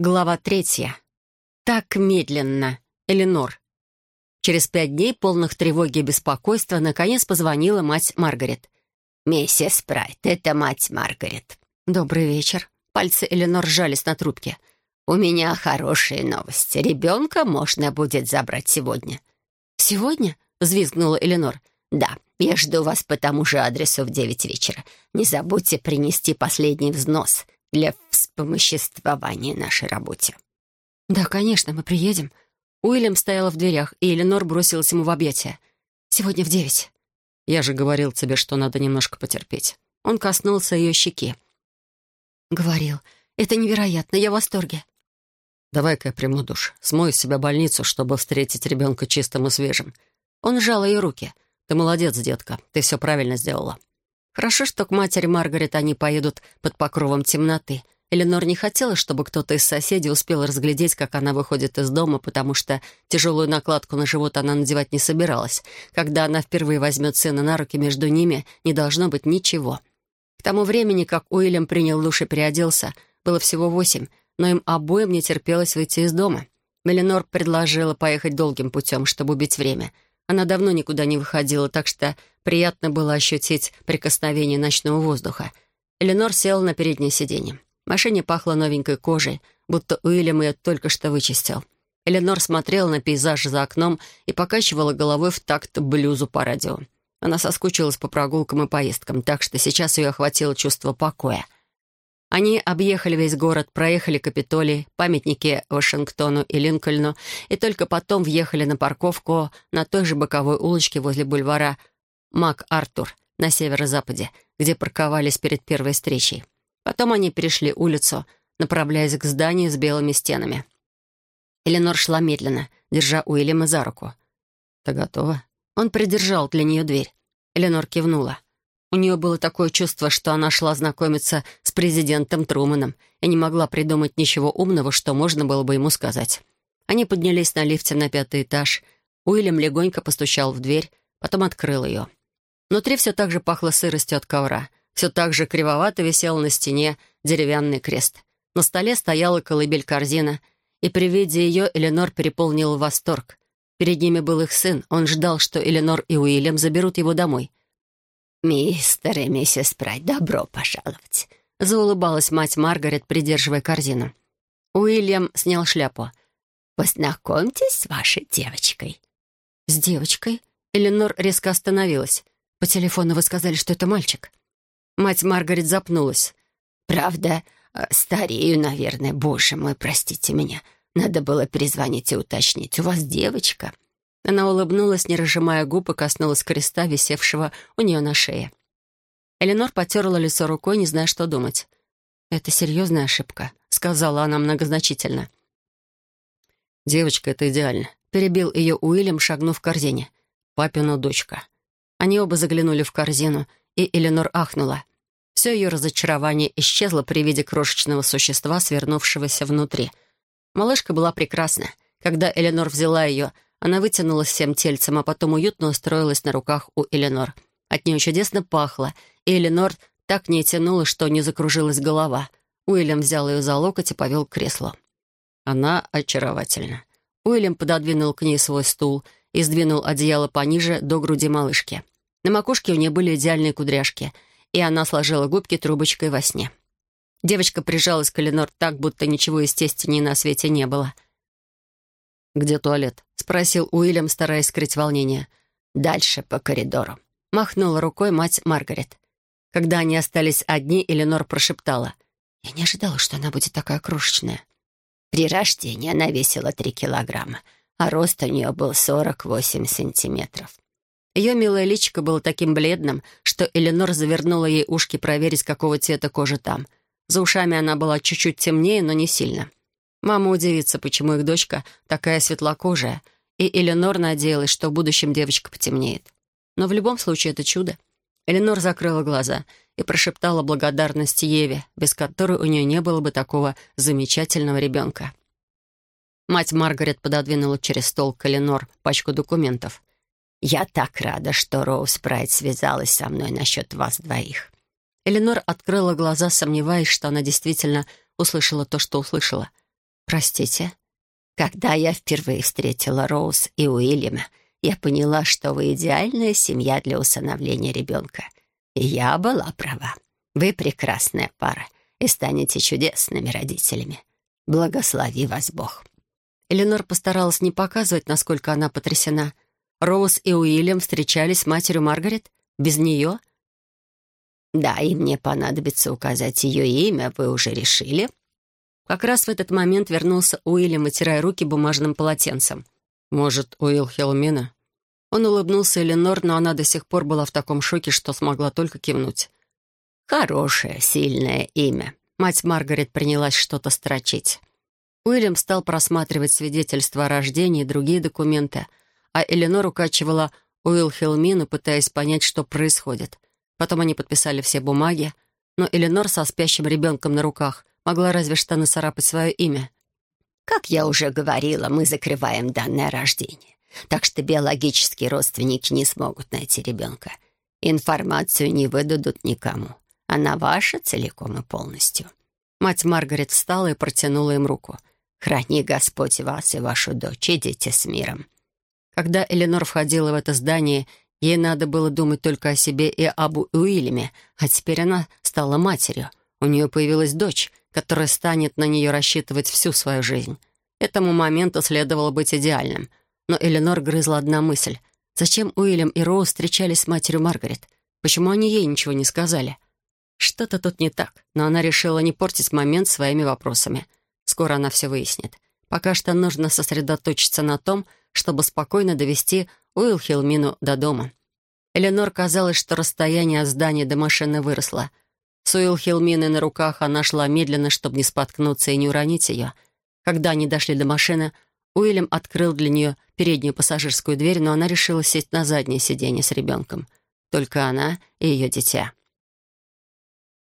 Глава третья. Так медленно. Эленор. Через пять дней, полных тревоги и беспокойства, наконец позвонила мать Маргарет. «Миссис Прайт, это мать Маргарет». «Добрый вечер». Пальцы Эленор сжались на трубке. «У меня хорошие новости. Ребенка можно будет забрать сегодня». «Сегодня?» — взвизгнула Эленор. «Да, я жду вас по тому же адресу в девять вечера. Не забудьте принести последний взнос для вспомоществования нашей работе». «Да, конечно, мы приедем». Уильям стояла в дверях, и Эленор бросилась ему в объятия. «Сегодня в девять». «Я же говорил тебе, что надо немножко потерпеть». Он коснулся ее щеки. «Говорил. Это невероятно. Я в восторге». «Давай-ка я приму душ. Смою с себя больницу, чтобы встретить ребенка чистым и свежим». Он сжал ее руки. «Ты молодец, детка. Ты все правильно сделала». Хорошо, что к матери Маргарет они поедут под покровом темноты. Эленор не хотела, чтобы кто-то из соседей успел разглядеть, как она выходит из дома, потому что тяжелую накладку на живот она надевать не собиралась. Когда она впервые возьмет сына на руки, между ними не должно быть ничего. К тому времени, как Уильям принял душ и переоделся, было всего восемь, но им обоим не терпелось выйти из дома. Эленор предложила поехать долгим путем, чтобы убить время — она давно никуда не выходила, так что приятно было ощутить прикосновение ночного воздуха. Эленор села на переднее сиденье. Машине пахло новенькой кожей, будто Уильям ее только что вычистил. Эленор смотрела на пейзаж за окном и покачивала головой в такт блюзу по радио. Она соскучилась по прогулкам и поездкам, так что сейчас ее охватило чувство покоя. Они объехали весь город, проехали Капитолий, памятники Вашингтону и Линкольну, и только потом въехали на парковку на той же боковой улочке возле бульвара Мак-Артур на северо-западе, где парковались перед первой встречей. Потом они перешли улицу, направляясь к зданию с белыми стенами. Эленор шла медленно, держа Уильяма за руку. «Ты готова?» Он придержал для нее дверь. Эленор кивнула. У нее было такое чувство, что она шла знакомиться с президентом Труманом и не могла придумать ничего умного, что можно было бы ему сказать. Они поднялись на лифте на пятый этаж. Уильям легонько постучал в дверь, потом открыл ее. Внутри все так же пахло сыростью от ковра. Все так же кривовато висел на стене деревянный крест. На столе стояла колыбель-корзина, и при виде ее Эленор переполнил восторг. Перед ними был их сын. Он ждал, что Эленор и Уильям заберут его домой — «Мистер и миссис Прайд, добро пожаловать!» Заулыбалась мать Маргарет, придерживая корзину. Уильям снял шляпу. «Познакомьтесь с вашей девочкой». «С девочкой?» Эленор резко остановилась. «По телефону вы сказали, что это мальчик». Мать Маргарет запнулась. «Правда, э, старею, наверное. Боже мой, простите меня. Надо было перезвонить и уточнить. У вас девочка?» Она улыбнулась, не разжимая губ, и коснулась креста, висевшего у нее на шее. Эленор потерла лицо рукой, не зная, что думать. «Это серьезная ошибка», — сказала она многозначительно. «Девочка, это идеально», — перебил ее Уильям, шагнув в корзине. «Папина дочка». Они оба заглянули в корзину, и Эленор ахнула. Все ее разочарование исчезло при виде крошечного существа, свернувшегося внутри. Малышка была прекрасна. Когда Эленор взяла ее, она вытянулась всем тельцем, а потом уютно устроилась на руках у Эленор. От нее чудесно пахло, и Эленор так не тянула, что не закружилась голова. Уильям взял ее за локоть и повел к креслу. Она очаровательна. Уильям пододвинул к ней свой стул и сдвинул одеяло пониже до груди малышки. На макушке у нее были идеальные кудряшки, и она сложила губки трубочкой во сне. Девочка прижалась к Эленор так, будто ничего естественнее на свете не было — «Где туалет?» — спросил Уильям, стараясь скрыть волнение. «Дальше, по коридору». Махнула рукой мать Маргарет. Когда они остались одни, Эленор прошептала. «Я не ожидала, что она будет такая крошечная». При рождении она весила три килограмма, а рост у нее был сорок восемь сантиметров. Ее милое личико было таким бледным, что Эленор завернула ей ушки проверить, какого цвета кожа там. За ушами она была чуть-чуть темнее, но не сильно. Мама удивится, почему их дочка такая светлокожая, и Эленор надеялась, что в будущем девочка потемнеет. Но в любом случае это чудо. Эленор закрыла глаза и прошептала благодарность Еве, без которой у нее не было бы такого замечательного ребенка. Мать Маргарет пододвинула через стол к Эленор пачку документов. «Я так рада, что Роуз Прайд связалась со мной насчет вас двоих». Эленор открыла глаза, сомневаясь, что она действительно услышала то, что услышала — Простите. Когда я впервые встретила Роуз и Уильяма, я поняла, что вы идеальная семья для усыновления ребенка. И я была права. Вы прекрасная пара и станете чудесными родителями. Благослови вас Бог». Эленор постаралась не показывать, насколько она потрясена. Роуз и Уильям встречались с матерью Маргарет? Без нее? «Да, и мне понадобится указать ее имя, вы уже решили?» Как раз в этот момент вернулся Уильям, вытирая руки бумажным полотенцем. «Может, Уилл Хелмина?» Он улыбнулся Эленор, но она до сих пор была в таком шоке, что смогла только кивнуть. «Хорошее, сильное имя». Мать Маргарет принялась что-то строчить. Уильям стал просматривать свидетельства о рождении и другие документы, а Эленор укачивала Уилл Хелмину, пытаясь понять, что происходит. Потом они подписали все бумаги, но Эленор со спящим ребенком на руках могла разве что нацарапать свое имя. «Как я уже говорила, мы закрываем данное рождение, так что биологические родственники не смогут найти ребенка. Информацию не выдадут никому. Она ваша целиком и полностью». Мать Маргарет встала и протянула им руку. «Храни Господь вас и вашу дочь, идите с миром». Когда Эленор входила в это здание, ей надо было думать только о себе и об Уильяме, а теперь она стала матерью. У нее появилась дочь, которая станет на нее рассчитывать всю свою жизнь. Этому моменту следовало быть идеальным. Но Эленор грызла одна мысль. Зачем Уильям и Роуз встречались с матерью Маргарет? Почему они ей ничего не сказали? Что-то тут не так, но она решила не портить момент своими вопросами. Скоро она все выяснит. Пока что нужно сосредоточиться на том, чтобы спокойно довести Уилл Хилмину до дома. Эленор казалось, что расстояние от здания до машины выросло. С Уилл Хилминой на руках она шла медленно, чтобы не споткнуться и не уронить ее. Когда они дошли до машины, Уильям открыл для нее переднюю пассажирскую дверь, но она решила сесть на заднее сиденье с ребенком. Только она и ее дитя.